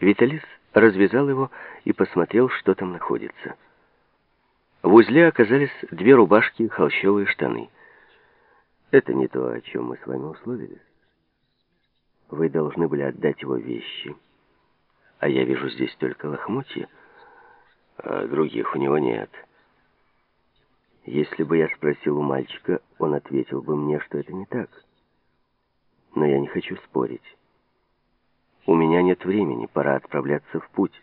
Виталис развязал его и посмотрел, что там находится. В узле оказались две рубашки и холщовые штаны. Это не то, о чем мы с вами условились. Вы должны были отдать его вещи. А я вижу здесь только лохмотья, а других у него нет. Если бы я спросил у мальчика, он ответил бы мне, что это не так. Но я не хочу спорить. У меня нет времени, пора отправляться в путь.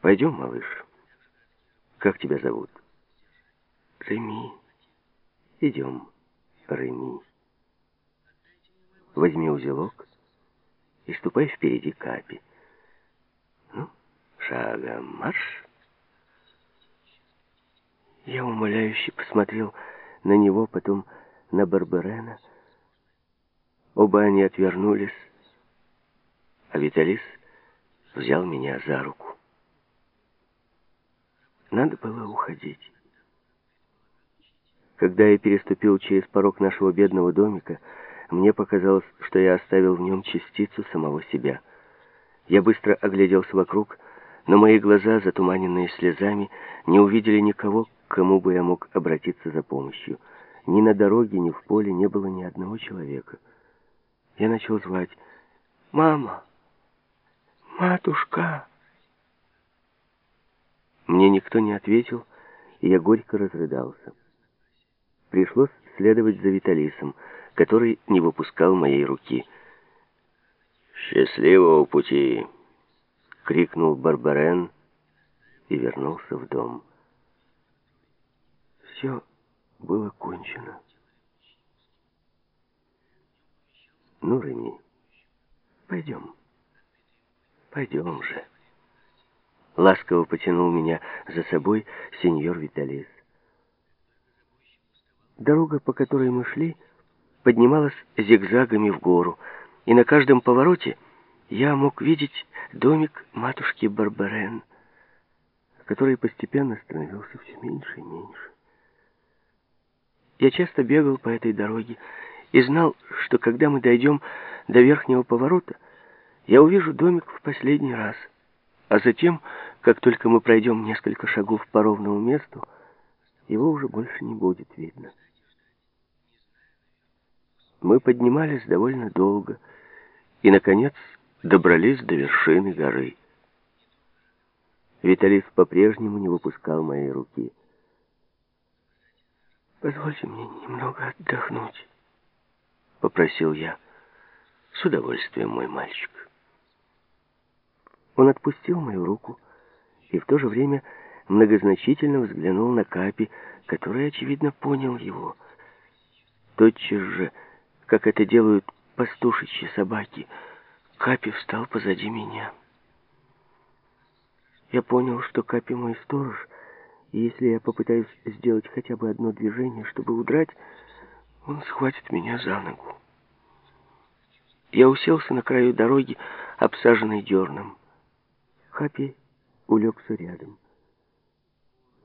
Пойдем, малыш. Как тебя зовут? Реми. Идем, Реми. Возьми узелок и ступай впереди Капи. Ну, шагом марш. Я умоляюще посмотрел на него, потом на Барберена. Оба они отвернулись, а Виталис взял меня за руку. Надо было уходить. Когда я переступил через порог нашего бедного домика, мне показалось, что я оставил в нем частицу самого себя. Я быстро огляделся вокруг, но мои глаза, затуманенные слезами, не увидели никого, к кому бы я мог обратиться за помощью. Ни на дороге, ни в поле не было ни одного человека. Я начал звать «Мама! Матушка!» Мне никто не ответил, и я горько разрыдался. Пришлось следовать за Виталисом, который не выпускал моей руки. «Счастливого пути!» — крикнул Барбарен и вернулся в дом. Все было кончено. «Ну, Реми, пойдем, пойдем же». Ласково потянул меня за собой сеньор Виталис. Дорога, по которой мы шли, поднималась зигзагами в гору, и на каждом повороте я мог видеть домик матушки Барбарен, который постепенно становился все меньше и меньше. Я часто бегал по этой дороге и знал, что когда мы дойдем до верхнего поворота, я увижу домик в последний раз — а затем, как только мы пройдем несколько шагов по ровному месту, его уже больше не будет видно. Мы поднимались довольно долго и, наконец, добрались до вершины горы. Виталис по-прежнему не выпускал моей руки. «Позвольте мне немного отдохнуть», — попросил я. «С удовольствием, мой мальчик». Он отпустил мою руку и в то же время многозначительно взглянул на Капи, который, очевидно, понял его. Тотчас же, как это делают пастушечьи собаки, Капи встал позади меня. Я понял, что Капи мой сторож, и если я попытаюсь сделать хотя бы одно движение, чтобы удрать, он схватит меня за ногу. Я уселся на краю дороги, обсаженной дерном. Хапи улегся рядом.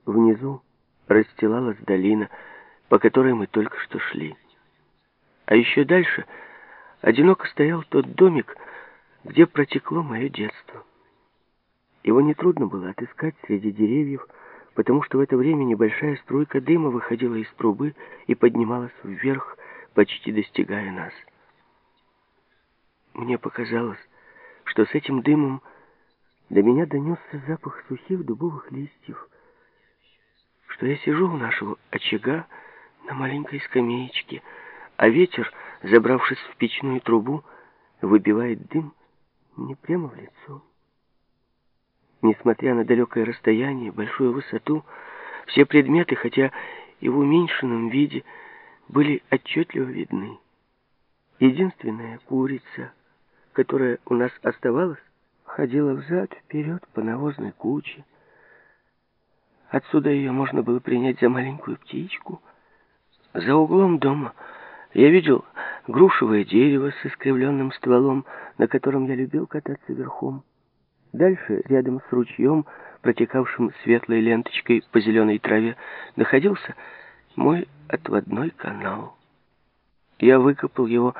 Внизу расстилалась долина, по которой мы только что шли. А еще дальше одиноко стоял тот домик, где протекло мое детство. Его нетрудно было отыскать среди деревьев, потому что в это время небольшая струйка дыма выходила из трубы и поднималась вверх, почти достигая нас. Мне показалось, что с этим дымом до меня донесся запах сухих дубовых листьев, что я сижу у нашего очага на маленькой скамеечке, а ветер, забравшись в печную трубу, выбивает дым мне прямо в лицо. Несмотря на далекое расстояние, большую высоту, все предметы, хотя и в уменьшенном виде, были отчетливо видны. Единственная курица, которая у нас оставалась, ходила взад-вперед по навозной куче. Отсюда ее можно было принять за маленькую птичку. За углом дома я видел грушевое дерево с искривленным стволом, на котором я любил кататься верхом. Дальше, рядом с ручьем, протекавшим светлой ленточкой по зеленой траве, находился мой отводной канал. Я выкопал его